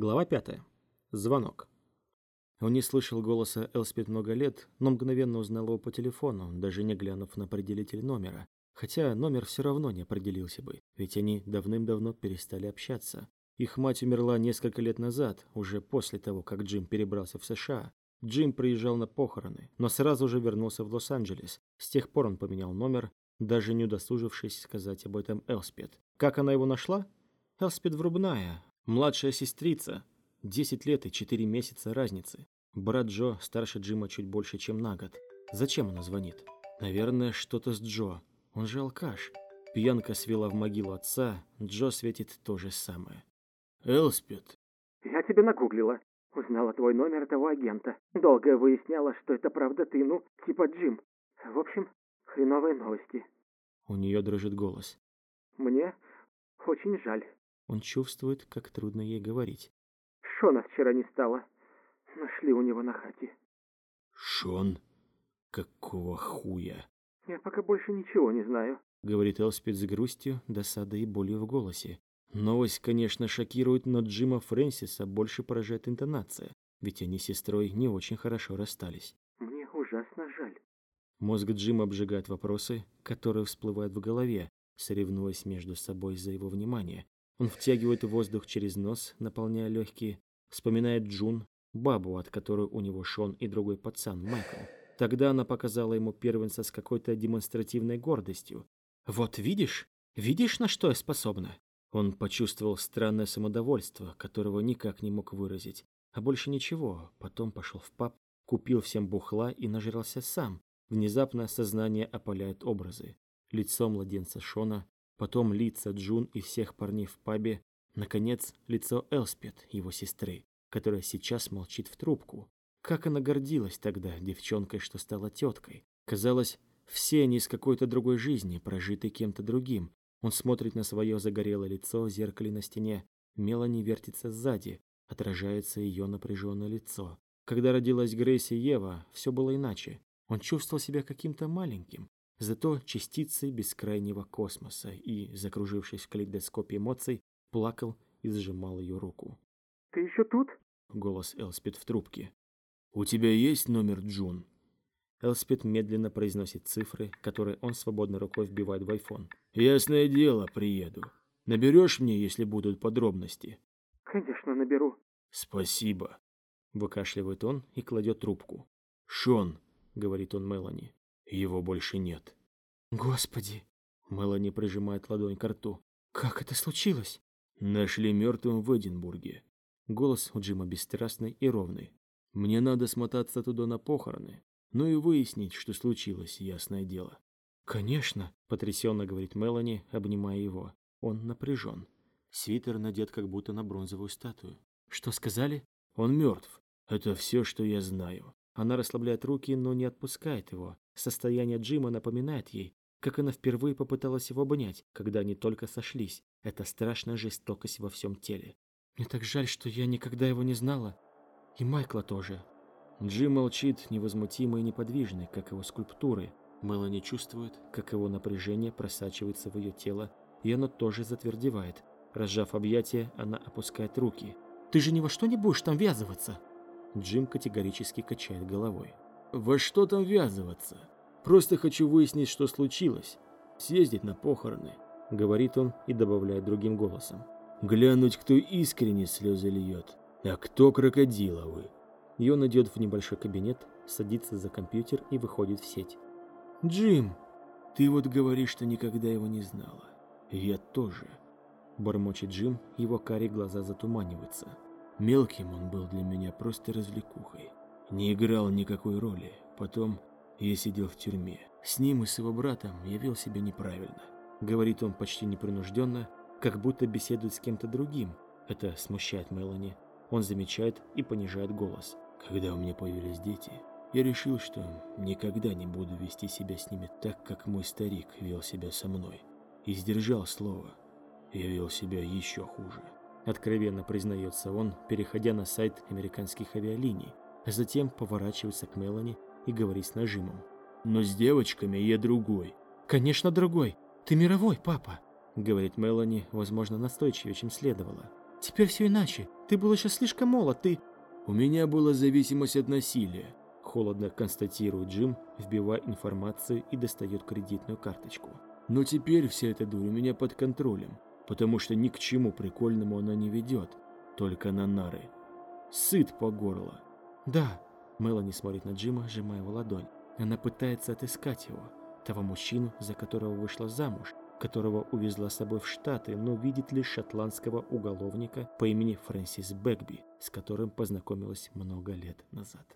Глава 5. Звонок. Он не слышал голоса Элспет много лет, но мгновенно узнал его по телефону, даже не глянув на определитель номера. Хотя номер все равно не определился бы, ведь они давным-давно перестали общаться. Их мать умерла несколько лет назад, уже после того, как Джим перебрался в США. Джим приезжал на похороны, но сразу же вернулся в Лос-Анджелес. С тех пор он поменял номер, даже не удосужившись сказать об этом Элспет. Как она его нашла? Элспет Врубная, Младшая сестрица. Десять лет и четыре месяца разницы. Брат Джо старше Джима чуть больше, чем на год. Зачем она звонит? Наверное, что-то с Джо. Он же алкаш. Пьянка свела в могилу отца, Джо светит то же самое. Элспет. Я тебя нагуглила. Узнала твой номер того агента. Долго выясняла, что это правда ты, ну, типа Джим. В общем, хреновые новости. У нее дрожит голос. Мне очень жаль. Он чувствует, как трудно ей говорить. Шона вчера не стало. Нашли у него на хате. Шон? Какого хуя? Я пока больше ничего не знаю. Говорит Элспид с грустью, досадой и болью в голосе. Новость, конечно, шокирует, но Джима Фрэнсиса больше поражает интонация, ведь они с сестрой не очень хорошо расстались. Мне ужасно жаль. Мозг Джима обжигает вопросы, которые всплывают в голове, соревнуясь между собой за его внимание, он втягивает воздух через нос, наполняя легкие. Вспоминает Джун, бабу, от которой у него Шон и другой пацан, Майкл. Тогда она показала ему первенца с какой-то демонстративной гордостью. «Вот видишь? Видишь, на что я способна?» Он почувствовал странное самодовольство, которого никак не мог выразить. А больше ничего. Потом пошел в паб, купил всем бухла и нажрался сам. Внезапно сознание опаляет образы. Лицо младенца Шона, потом лица Джун и всех парней в пабе, наконец, лицо Элспет, его сестры, которая сейчас молчит в трубку. Как она гордилась тогда девчонкой, что стала теткой. Казалось, все они из какой-то другой жизни, прожитой кем-то другим. Он смотрит на свое загорелое лицо в зеркале на стене. Мелани вертится сзади, отражается ее напряженное лицо. Когда родилась Грейс и Ева, все было иначе. Он чувствовал себя каким-то маленьким, зато частицей бескрайнего космоса и, закружившись в калейдоскопе эмоций, плакал и сжимал ее руку. «Ты еще тут?» — голос Элспид в трубке. «У тебя есть номер Джун?» Элспид медленно произносит цифры, которые он свободной рукой вбивает в айфон. «Ясное дело, приеду. Наберешь мне, если будут подробности?» «Конечно, наберу». «Спасибо», — выкашливает он и кладет трубку. «Шон», — говорит он Мелани, его больше нет. Господи! Мелани прижимает ладонь к рту. Как это случилось? Нашли мертвым в Эдинбурге. Голос у Джима бесстрастный и ровный. Мне надо смотаться туда на похороны. Ну и выяснить, что случилось, ясное дело. Конечно, потрясенно говорит Мелани, обнимая его. Он напряжен. Свитер надет как будто на бронзовую статую. Что сказали? Он мертв. Это все, что я знаю. Она расслабляет руки, но не отпускает его. Состояние Джима напоминает ей, как она впервые попыталась его обнять, когда они только сошлись. Это страшная жестокость во всем теле. Мне так жаль, что я никогда его не знала. И Майкла тоже. Джим молчит, невозмутимый и неподвижный, как его скульптуры. Мелани чувствует, как его напряжение просачивается в ее тело, и оно тоже затвердевает. Разжав объятия, она опускает руки. «Ты же ни во что не будешь там ввязываться?» Джим категорически качает головой. «Во что там ввязываться? Просто хочу выяснить, что случилось. Съездить на похороны», — говорит он и добавляет другим голосом. «Глянуть, кто искренне слезы льет, а кто крокодиловы». И он идет в небольшой кабинет, садится за компьютер и выходит в сеть. «Джим, ты вот говоришь, что никогда его не знала. Я тоже». Бормочет Джим, его карие глаза затуманиваются. Мелким он был для меня просто развлекухой. Не играл никакой роли. Потом я сидел в тюрьме. С ним и с его братом я вел себя неправильно. Говорит он почти непринужденно, как будто беседует с кем-то другим. Это смущает Мелани. Он замечает и понижает голос. Когда у меня появились дети, я решил, что никогда не буду вести себя с ними так, как мой старик вел себя со мной. И сдержал слово. Я вел себя еще хуже. Откровенно признается он, переходя на сайт американских авиалиний, а затем поворачивается к Мелани и говорит с нажимом. «Но с девочками я другой». «Конечно другой. Ты мировой, папа», — говорит Мелани, возможно, настойчивее, чем следовало. Теперь все иначе. Ты был еще слишком молод, ты... У меня была зависимость от насилия. Холодно констатирует Джим, вбивая информацию и достает кредитную карточку. Но теперь вся эта дурь у меня под контролем, потому что ни к чему прикольному она не ведет, только на нары. Сыт по горло. Да, Мелани смотрит на Джима, сжимая его ладонь. Она пытается отыскать его, того мужчину, за которого вышла замуж, которого увезла с собой в Штаты, но видит лишь шотландского уголовника по имени Фрэнсис Бэгби, с которым познакомилась много лет назад.